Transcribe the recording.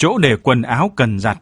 chỗ để quần áo cần giặt,